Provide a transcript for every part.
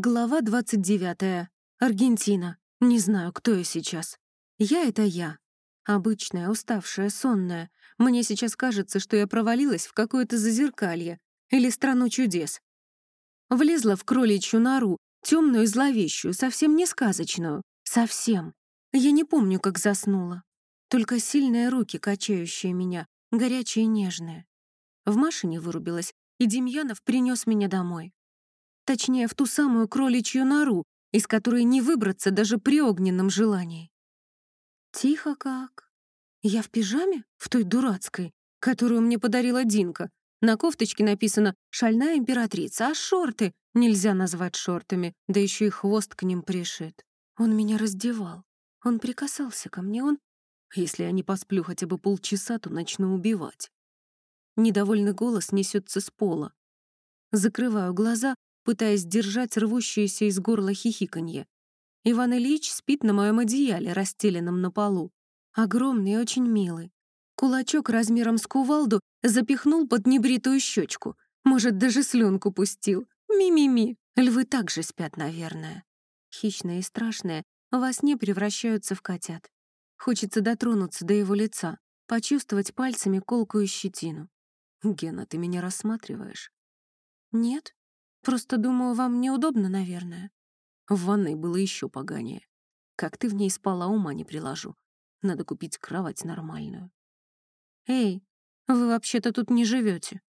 Глава 29. Аргентина. Не знаю, кто я сейчас. Я — это я. Обычная, уставшая, сонная. Мне сейчас кажется, что я провалилась в какое-то зазеркалье или страну чудес. Влезла в кроличью нору, темную и зловещую, совсем не сказочную. Совсем. Я не помню, как заснула. Только сильные руки, качающие меня, горячие и нежные. В машине вырубилась, и Демьянов принес меня домой. Точнее, в ту самую кроличью нору, из которой не выбраться даже при огненном желании. Тихо как. Я в пижаме? В той дурацкой, которую мне подарила Динка. На кофточке написано «Шальная императрица», а шорты нельзя назвать шортами, да еще и хвост к ним пришит. Он меня раздевал. Он прикасался ко мне, он... Если я не посплю хотя бы полчаса, то начну убивать. Недовольный голос несется с пола. Закрываю глаза пытаясь держать рвущееся из горла хихиканье. Иван Ильич спит на моем одеяле, расстеленном на полу. Огромный и очень милый. Кулачок размером с кувалду запихнул под небритую щечку. Может, даже слюнку пустил. Ми-ми-ми. Львы также спят, наверное. Хищные и страшные во сне превращаются в котят. Хочется дотронуться до его лица, почувствовать пальцами колкую щетину. «Гена, ты меня рассматриваешь?» «Нет», Просто думаю, вам неудобно, наверное. В ванной было еще поганее. Как ты в ней спала, ума не приложу. Надо купить кровать нормальную. Эй, вы вообще-то тут не живете.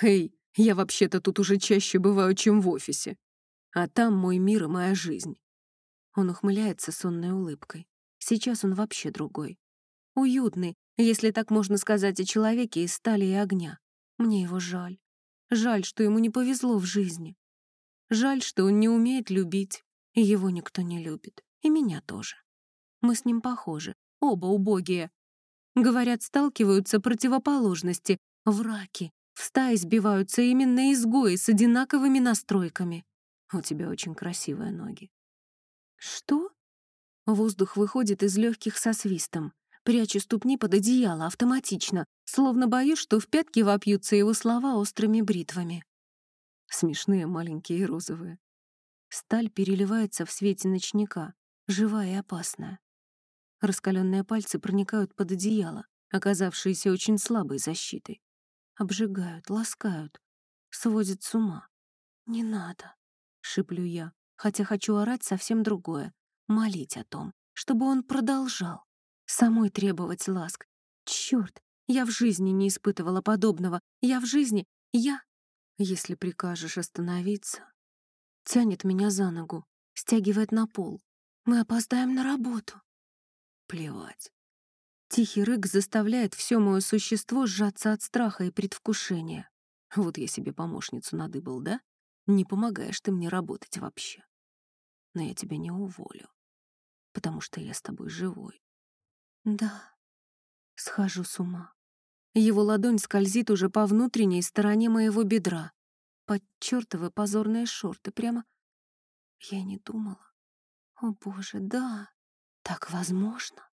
Эй, я вообще-то тут уже чаще бываю, чем в офисе. А там мой мир и моя жизнь. Он ухмыляется сонной улыбкой. Сейчас он вообще другой. Уютный, если так можно сказать о человеке из стали и огня. Мне его жаль. Жаль, что ему не повезло в жизни. Жаль, что он не умеет любить, и его никто не любит. И меня тоже. Мы с ним похожи, оба убогие. Говорят, сталкиваются противоположности, враки. В стае сбиваются именно изгои с одинаковыми настройками. У тебя очень красивые ноги. Что? Воздух выходит из легких со свистом. Прячу ступни под одеяло автоматично, словно боюсь, что в пятки вопьются его слова острыми бритвами. Смешные, маленькие розовые. Сталь переливается в свете ночника, живая и опасная. Раскаленные пальцы проникают под одеяло, оказавшиеся очень слабой защитой. Обжигают, ласкают, сводят с ума. «Не надо», — шиплю я, хотя хочу орать совсем другое, молить о том, чтобы он продолжал, самой требовать ласк. Чёрт, я в жизни не испытывала подобного. Я в жизни... Я... Если прикажешь остановиться... Тянет меня за ногу, стягивает на пол. Мы опоздаем на работу. Плевать. Тихий рык заставляет все мое существо сжаться от страха и предвкушения. Вот я себе помощницу надыбал, да? Не помогаешь ты мне работать вообще. Но я тебя не уволю, потому что я с тобой живой. Да, схожу с ума. Его ладонь скользит уже по внутренней стороне моего бедра. Под чёртовы позорные шорты. Прямо... Я не думала. О, боже, да, так возможно.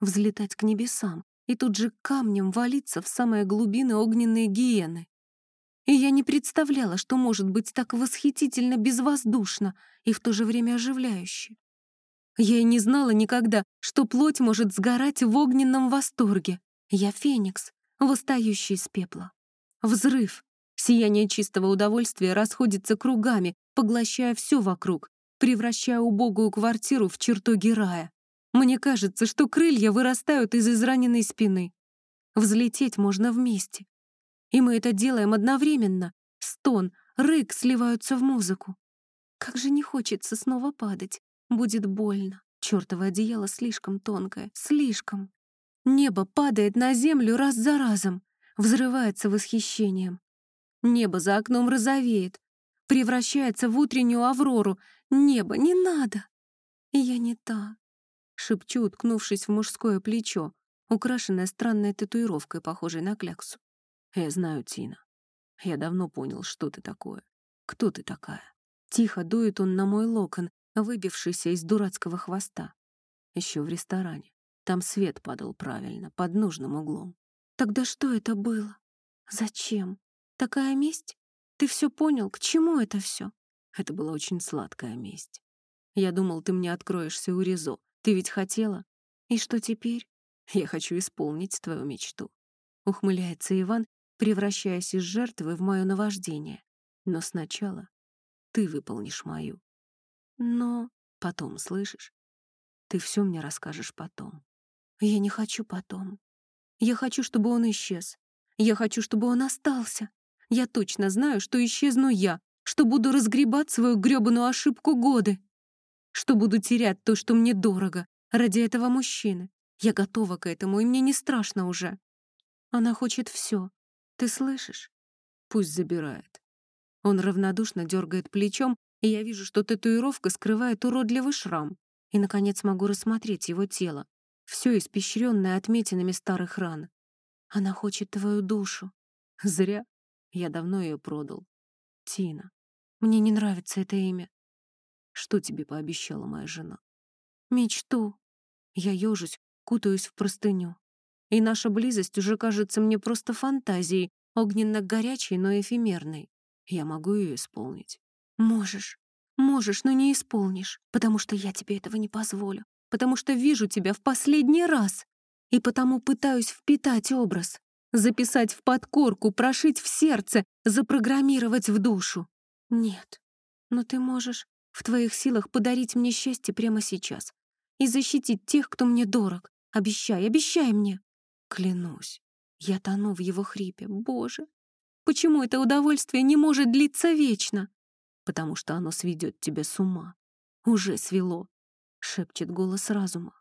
Взлетать к небесам и тут же камнем валиться в самые глубины огненной гиены. И я не представляла, что может быть так восхитительно безвоздушно и в то же время оживляюще. Я и не знала никогда, что плоть может сгорать в огненном восторге. Я феникс, восстающий из пепла. Взрыв. Сияние чистого удовольствия расходится кругами, поглощая все вокруг, превращая убогую квартиру в чертоги рая. Мне кажется, что крылья вырастают из израненной спины. Взлететь можно вместе. И мы это делаем одновременно. Стон, рык сливаются в музыку. Как же не хочется снова падать. Будет больно. Чёртово одеяло слишком тонкое, слишком. Небо падает на землю раз за разом, взрывается восхищением. Небо за окном розовеет, превращается в утреннюю аврору. Небо, не надо! Я не та, шепчу, уткнувшись в мужское плечо, украшенное странной татуировкой, похожей на кляксу. Я знаю, Тина. Я давно понял, что ты такое. Кто ты такая? Тихо дует он на мой локон, выбившийся из дурацкого хвоста. Еще в ресторане. Там свет падал правильно, под нужным углом. Тогда что это было? Зачем? Такая месть? Ты все понял, к чему это все? Это была очень сладкая месть. Я думал, ты мне откроешься у Ризо. Ты ведь хотела? И что теперь? Я хочу исполнить твою мечту. Ухмыляется Иван, превращаясь из жертвы в мое наваждение. Но сначала ты выполнишь мою. Но потом, слышишь? Ты все мне расскажешь потом. Я не хочу потом. Я хочу, чтобы он исчез. Я хочу, чтобы он остался. Я точно знаю, что исчезну я, что буду разгребать свою грёбаную ошибку годы, что буду терять то, что мне дорого, ради этого мужчины. Я готова к этому, и мне не страшно уже. Она хочет все. Ты слышишь? Пусть забирает. Он равнодушно дергает плечом, и я вижу, что татуировка скрывает уродливый шрам. И, наконец, могу рассмотреть его тело, все испещренное отметинами старых ран. Она хочет твою душу. Зря. Я давно ее продал. Тина. Мне не нравится это имя. Что тебе пообещала моя жена? Мечту. Я ежусь, кутаюсь в простыню. И наша близость уже кажется мне просто фантазией, огненно-горячей, но эфемерной. Я могу ее исполнить. Можешь. Можешь, но не исполнишь, потому что я тебе этого не позволю, потому что вижу тебя в последний раз, и потому пытаюсь впитать образ, записать в подкорку, прошить в сердце, запрограммировать в душу. Нет, но ты можешь, в твоих силах подарить мне счастье прямо сейчас и защитить тех, кто мне дорог. Обещай, обещай мне. Клянусь, я тону в его хрипе. Боже, почему это удовольствие не может длиться вечно? Потому что оно сведет тебя с ума. Уже свело, шепчет голос разума.